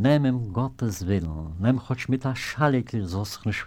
nemem Gottes Willen, nem hoch mit a Schalikl so sich